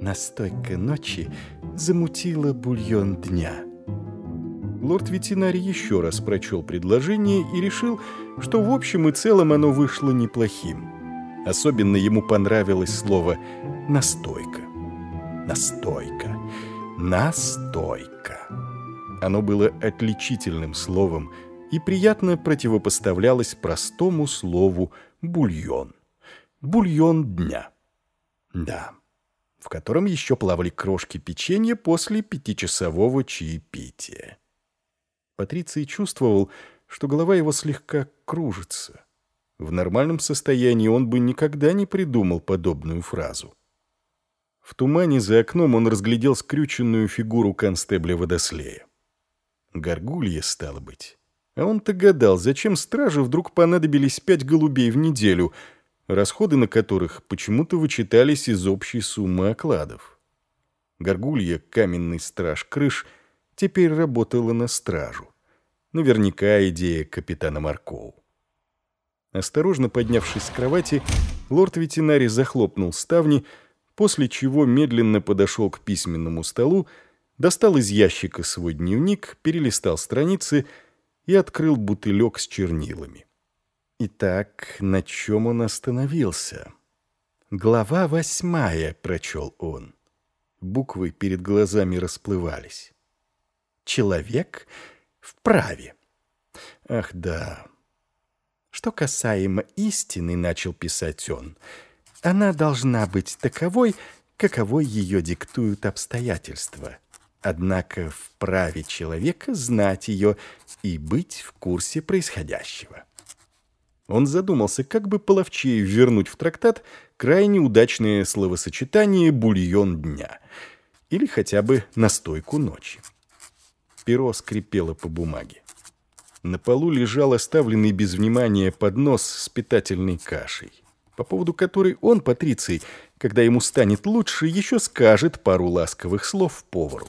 настойка ночи замутила бульон дня. Лорд-ветеринарий еще раз прочел предложение и решил, что в общем и целом оно вышло неплохим. Особенно ему понравилось слово «настойка». Настойка. Настойка. Оно было отличительным словом и приятно противопоставлялось простому слову «бульон». Бульон дня. Да, в котором еще плавали крошки печенья после пятичасового чаепития. Патриций чувствовал, что голова его слегка кружится. В нормальном состоянии он бы никогда не придумал подобную фразу. В тумане за окном он разглядел скрюченную фигуру констебля Водослея. Горгулья, стало быть. А он-то гадал, зачем страже вдруг понадобились пять голубей в неделю, расходы на которых почему-то вычитались из общей суммы окладов. Горгулья, каменный страж крыш, теперь работала на стражу. Наверняка идея капитана Маркоу. Осторожно поднявшись с кровати, лорд-ветеринарий захлопнул ставни, после чего медленно подошел к письменному столу, достал из ящика свой дневник, перелистал страницы и открыл бутылек с чернилами. Итак, на чем он остановился? «Глава восьмая», — прочел он. Буквы перед глазами расплывались. «Человек вправе». Ах да. Что касаемо истины, начал писать он, она должна быть таковой, каковой ее диктуют обстоятельства. Однако вправе человека знать ее и быть в курсе происходящего. Он задумался, как бы половчее вернуть в трактат крайне удачное словосочетание «бульон дня» или хотя бы «настойку ночи». Перо скрипело по бумаге. На полу лежал оставленный без внимания поднос с питательной кашей, по поводу которой он, Патриций, когда ему станет лучше, еще скажет пару ласковых слов повару.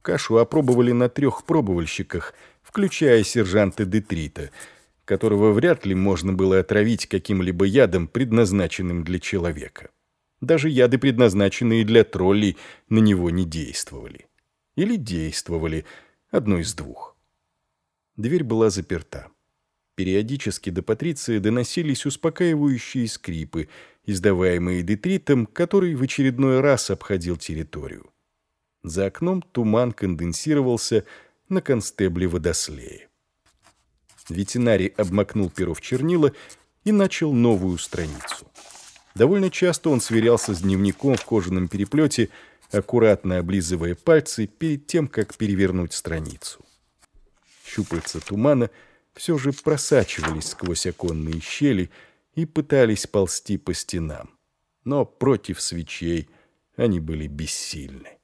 Кашу опробовали на трех пробовальщиках, включая сержанта Детрита — которого вряд ли можно было отравить каким-либо ядом, предназначенным для человека. Даже яды, предназначенные для троллей, на него не действовали. Или действовали, одно из двух. Дверь была заперта. Периодически до Патриции доносились успокаивающие скрипы, издаваемые детритом, который в очередной раз обходил территорию. За окном туман конденсировался на констебле водослее. Ветеринарий обмакнул перо в чернила и начал новую страницу. Довольно часто он сверялся с дневником в кожаном переплете, аккуратно облизывая пальцы перед тем, как перевернуть страницу. Щупальца тумана все же просачивались сквозь оконные щели и пытались ползти по стенам. Но против свечей они были бессильны.